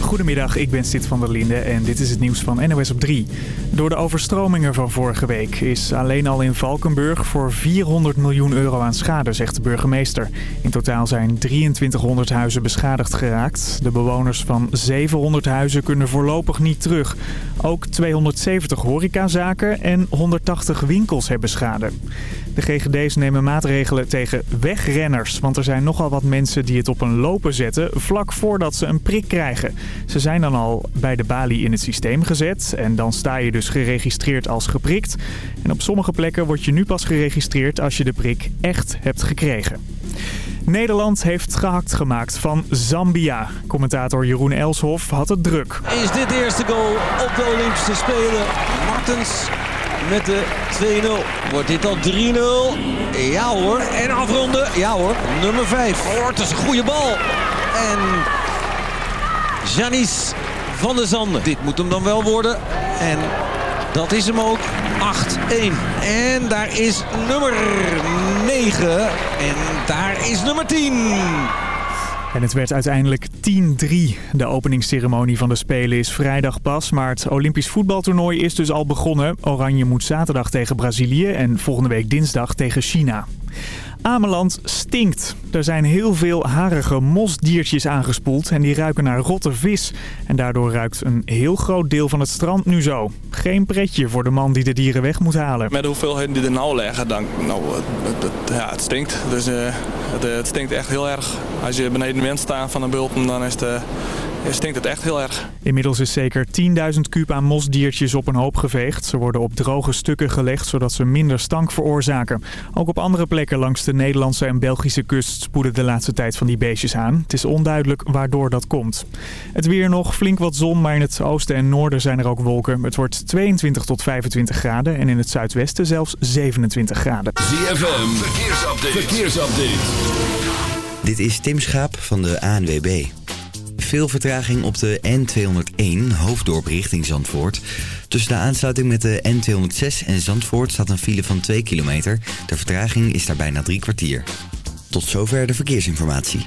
Goedemiddag, ik ben Sid van der Linde en dit is het nieuws van NOS op 3. Door de overstromingen van vorige week is alleen al in Valkenburg voor 400 miljoen euro aan schade, zegt de burgemeester. In totaal zijn 2300 huizen beschadigd geraakt. De bewoners van 700 huizen kunnen voorlopig niet terug. Ook 270 horecazaken en 180 winkels hebben schade. De GGD's nemen maatregelen tegen wegrenners. Want er zijn nogal wat mensen die het op een lopen zetten vlak voordat ze een prik krijgen. Ze zijn dan al bij de balie in het systeem gezet. En dan sta je dus geregistreerd als geprikt. En op sommige plekken word je nu pas geregistreerd als je de prik echt hebt gekregen. Nederland heeft gehakt gemaakt van Zambia. Commentator Jeroen Elshoff had het druk. Is dit eerste goal op de Olympische Spelen? Martens met de 2-0. Wordt dit al 3-0? Ja hoor. En afronden? Ja hoor. Nummer 5. Oh, het is een goede bal. En Janis van der Zanden. Dit moet hem dan wel worden. En dat is hem ook. 8-1. En daar is nummer 9. En daar is nummer 10. En het werd uiteindelijk 10-3. De openingsceremonie van de Spelen is vrijdag pas, maar het Olympisch voetbaltoernooi is dus al begonnen. Oranje moet zaterdag tegen Brazilië en volgende week dinsdag tegen China. Ameland stinkt. Er zijn heel veel harige mosdiertjes aangespoeld en die ruiken naar rotte vis. En daardoor ruikt een heel groot deel van het strand nu zo. Geen pretje voor de man die de dieren weg moet halen. Met de hoeveelheden die er nou liggen, dan, nou, het, ja, het stinkt. Dus, uh, het, het, stinkt echt heel erg. Als je beneden de wind staat van een bulten, dan is het, uh, stinkt het echt heel erg. Inmiddels is zeker 10.000 kuub aan mosdiertjes op een hoop geveegd. Ze worden op droge stukken gelegd, zodat ze minder stank veroorzaken. Ook op andere plekken langs de Nederlandse en Belgische kust spoeden de laatste tijd van die beestjes aan. Het is onduidelijk waardoor dat komt. Het weer nog, flink wat zon, maar in het oosten en noorden zijn er ook wolken. Het wordt 22 tot 25 graden en in het zuidwesten zelfs 27 graden. ZFM, verkeersupdate. verkeersupdate. Dit is Tim Schaap van de ANWB. Veel vertraging op de N201, hoofddorp richting Zandvoort. Tussen de aansluiting met de N206 en Zandvoort staat een file van 2 kilometer. De vertraging is daar bijna drie kwartier. Tot zover de verkeersinformatie.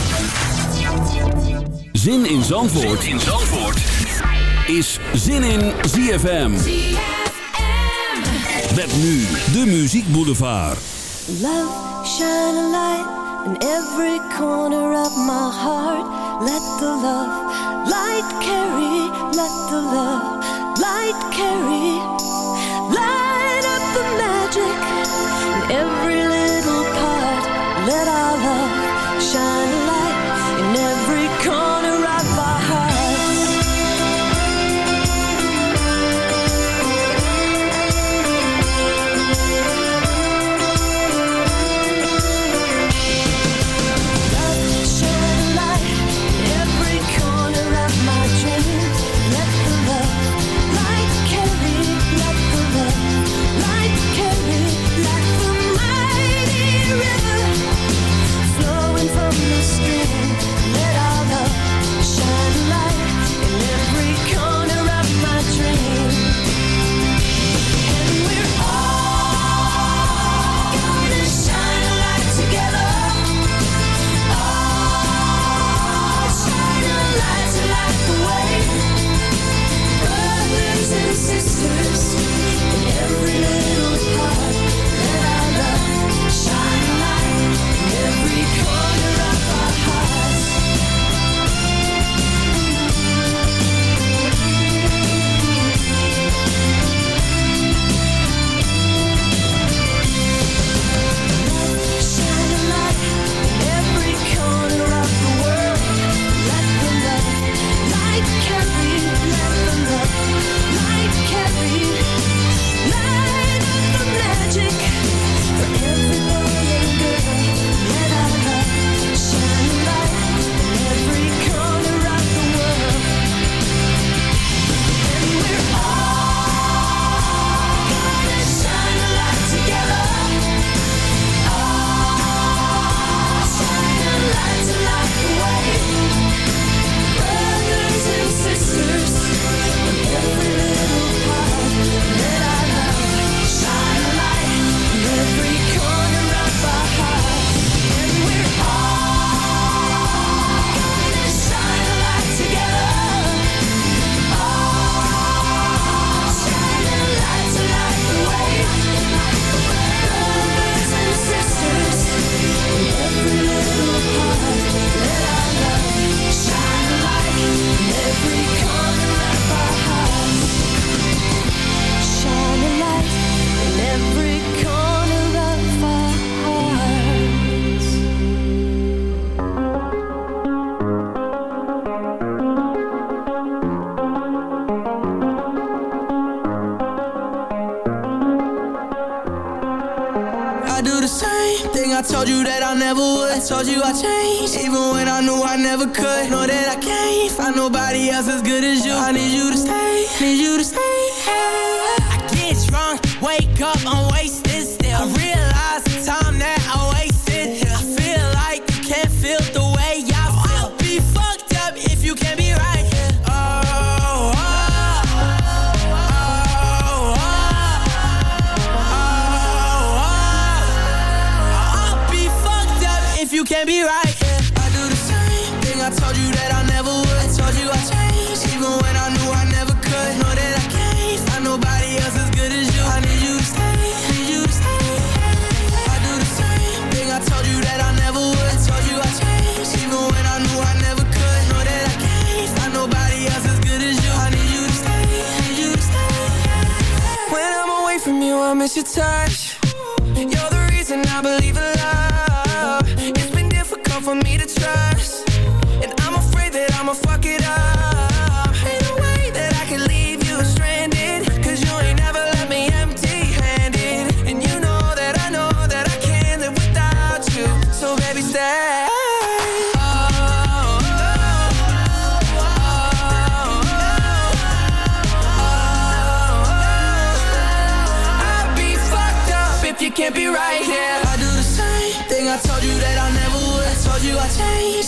Zin in Zandvoort, zin in Zandvoort. is Zin in ZFM. Met nu de Muziek Boulevard. Love, shine a light in every corner of my heart. Let the love light carry, let the love light carry. Light up the magic in every little part. Let our love shine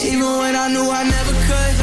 even when I knew I never could.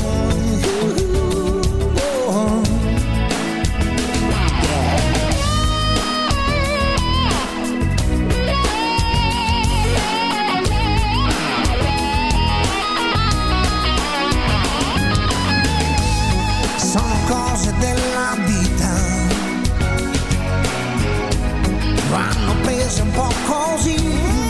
Some pop calls in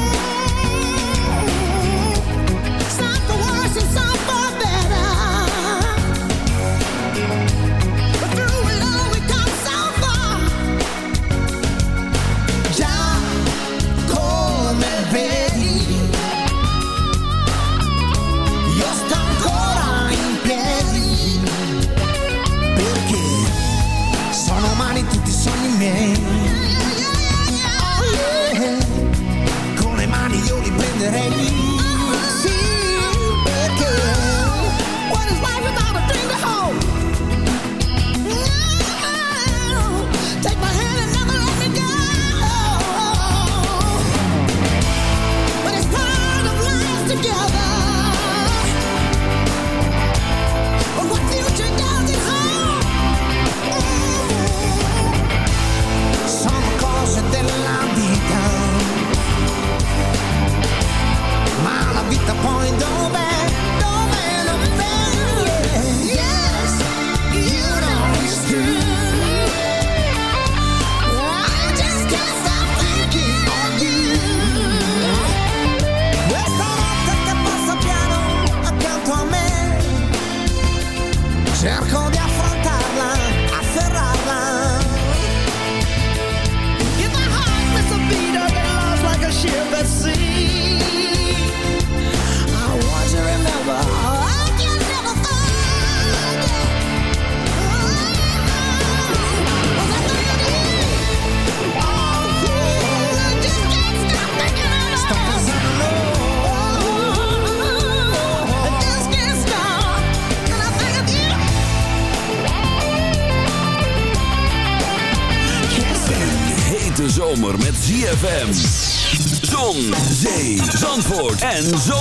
en zo.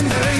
surrendering